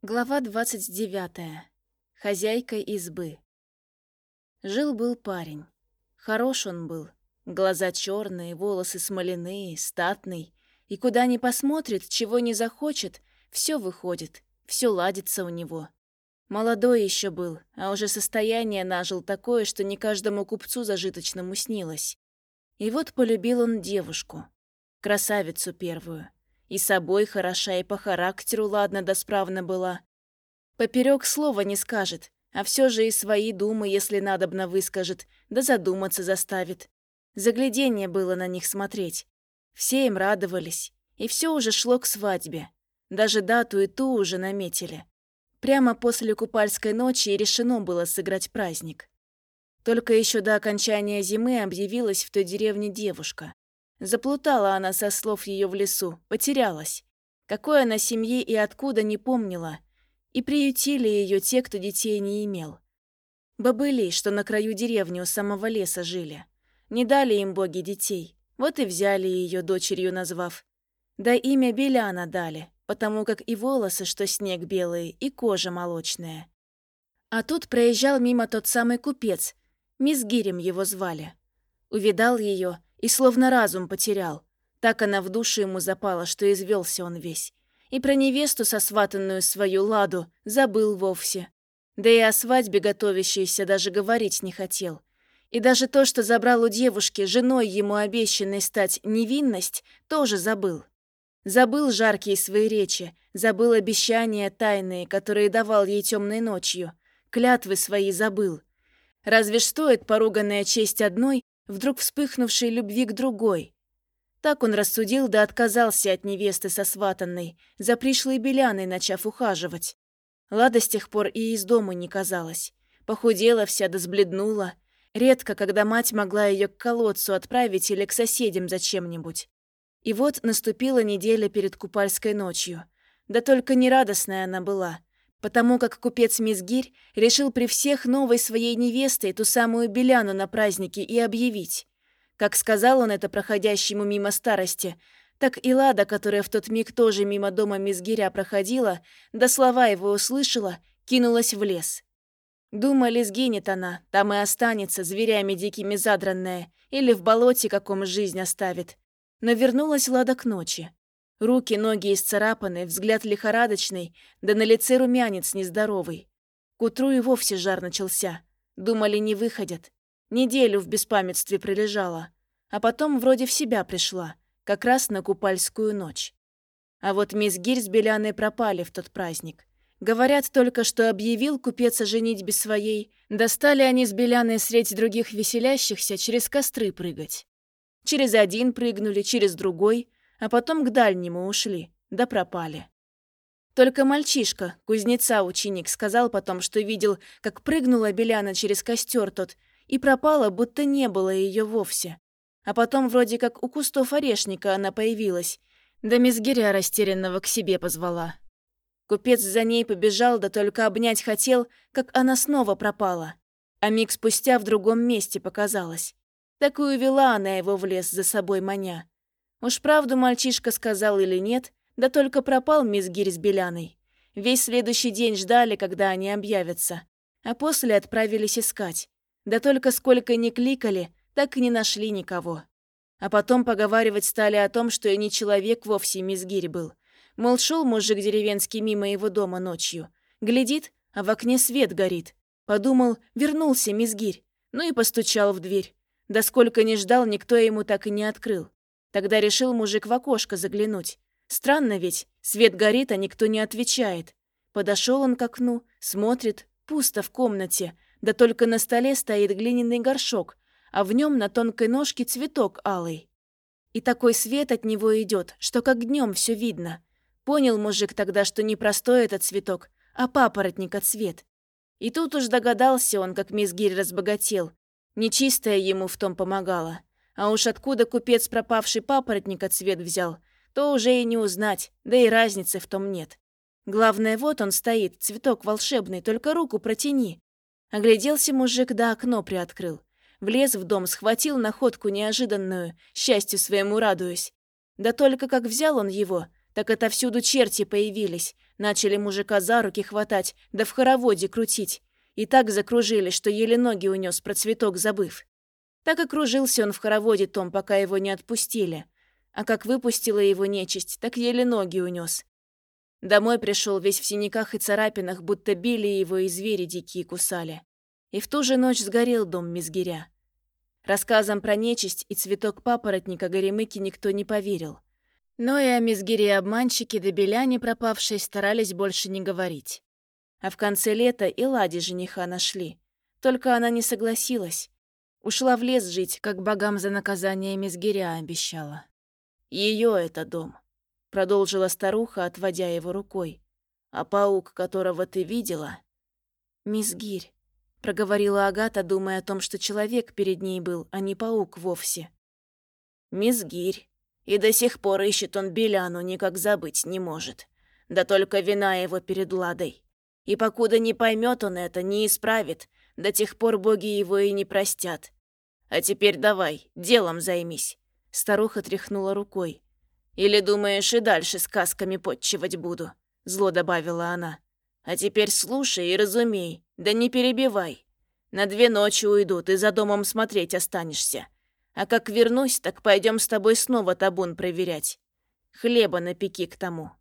Глава 29. Хозяйка избы. Жил-был парень. Хорош он был. Глаза черные, волосы смоляные, статный. И куда ни посмотрит, чего не захочет, все выходит, все ладится у него. Молодой еще был, а уже состояние нажил такое, что не каждому купцу зажиточному снилось. И вот полюбил он девушку. Красавицу первую. И собой хороша, и по характеру ладно да справна была. Поперек слова не скажет, а все же и свои думы, если надобно, выскажет, да задуматься заставит. Заглядение было на них смотреть. Все им радовались, и все уже шло к свадьбе. Даже дату и ту уже наметили. Прямо после купальской ночи и решено было сыграть праздник. Только еще до окончания зимы объявилась в той деревне девушка. Заплутала она со слов ее в лесу, потерялась. Какой она семьи и откуда не помнила. И приютили ее те, кто детей не имел. Бобыли, что на краю деревни у самого леса жили. Не дали им боги детей, вот и взяли ее дочерью назвав. Да имя Беляна дали, потому как и волосы, что снег белые, и кожа молочная. А тут проезжал мимо тот самый купец, мисс Гирем его звали. Увидал ее и словно разум потерял. Так она в душу ему запала, что извелся он весь. И про невесту сосватанную свою ладу забыл вовсе. Да и о свадьбе готовящейся даже говорить не хотел. И даже то, что забрал у девушки, женой ему обещанной стать невинность, тоже забыл. Забыл жаркие свои речи, забыл обещания тайные, которые давал ей темной ночью. Клятвы свои забыл. Разве ж стоит поруганная честь одной вдруг вспыхнувшей любви к другой. Так он рассудил да отказался от невесты сосватанной, за пришлой беляной начав ухаживать. Лада с тех пор и из дома не казалась. Похудела вся да сбледнула. Редко, когда мать могла ее к колодцу отправить или к соседям за чем-нибудь. И вот наступила неделя перед купальской ночью. Да только нерадостная она была, потому как купец Мизгирь решил при всех новой своей невестой ту самую Беляну на празднике и объявить. Как сказал он это проходящему мимо старости, так и Лада, которая в тот миг тоже мимо дома Мизгиря проходила, да слова его услышала, кинулась в лес. Думали, сгинет она, там и останется, зверями дикими задранная, или в болоте каком жизнь оставит. Но вернулась Лада к ночи. Руки, ноги исцарапаны, взгляд лихорадочный, да на лице румянец нездоровый. К утру и вовсе жар начался. Думали, не выходят. Неделю в беспамятстве пролежала. А потом вроде в себя пришла, как раз на купальскую ночь. А вот мисс Гирь с Беляной пропали в тот праздник. Говорят только, что объявил купец о женитьбе своей. Достали они с Беляной средь других веселящихся через костры прыгать. Через один прыгнули, через другой — а потом к дальнему ушли, да пропали. Только мальчишка, кузнеца ученик, сказал потом, что видел, как прыгнула Беляна через костер тот, и пропала, будто не было ее вовсе. А потом вроде как у кустов орешника она появилась, да мизгиря растерянного к себе позвала. Купец за ней побежал, да только обнять хотел, как она снова пропала. А миг спустя в другом месте показалась. Так и увела она его в лес за собой маня. Уж правду мальчишка сказал или нет, да только пропал мисс Гирь с Беляной. Весь следующий день ждали, когда они объявятся, а после отправились искать. Да только сколько ни кликали, так и не нашли никого. А потом поговаривать стали о том, что и не человек вовсе мисс Гирь был. Мол, шел мужик деревенский мимо его дома ночью. Глядит, а в окне свет горит. Подумал, вернулся мисс Гирь. Ну и постучал в дверь. Да сколько не ждал, никто ему так и не открыл. Тогда решил мужик в окошко заглянуть. Странно ведь, свет горит, а никто не отвечает. Подошел он к окну, смотрит, пусто в комнате, да только на столе стоит глиняный горшок, а в нем на тонкой ножке цветок алый. И такой свет от него идет, что как днем все видно. Понял мужик тогда, что не простой этот цветок, а папоротник цвет. И тут уж догадался он, как мисс Гирь разбогател. Нечистая ему в том помогала. А уж откуда купец пропавший папоротника цвет взял, то уже и не узнать, да и разницы в том нет. Главное, вот он стоит, цветок волшебный, только руку протяни. Огляделся мужик, да окно приоткрыл. Влез в дом, схватил находку неожиданную, счастью своему радуясь. Да только как взял он его, так отовсюду черти появились, Начали мужика за руки хватать, да в хороводе крутить. И так закружили, что еле ноги унес, про цветок забыв. Так и кружился он в хороводе том, пока его не отпустили. А как выпустила его нечисть, так еле ноги унес. Домой пришел весь в синяках и царапинах, будто били его и звери дикие кусали. И в ту же ночь сгорел дом Мизгиря. Рассказам про нечисть и цветок папоротника Горемыки никто не поверил. Но и о Мизгире-обманщике да Беляне пропавшей старались больше не говорить. А в конце лета и Лади жениха нашли. Только она не согласилась. Ушла в лес жить, как богам за наказание Мизгиря обещала. Ее это дом. Продолжила старуха, отводя его рукой. А паук, которого ты видела... Мизгирь. Проговорила Агата, думая о том, что человек перед ней был, а не паук вовсе. Мизгирь. И до сих пор ищет он Беляну, никак забыть не может. Да только вина его перед Ладой. И покуда не поймет он это, не исправит, до тех пор боги его и не простят. А теперь давай, делом займись. Старуха тряхнула рукой. Или думаешь, и дальше сказками подчивать буду?» Зло добавила она. «А теперь слушай и разумей, да не перебивай. На две ночи уйду, ты за домом смотреть останешься. А как вернусь, так пойдем с тобой снова табун проверять. Хлеба напеки к тому».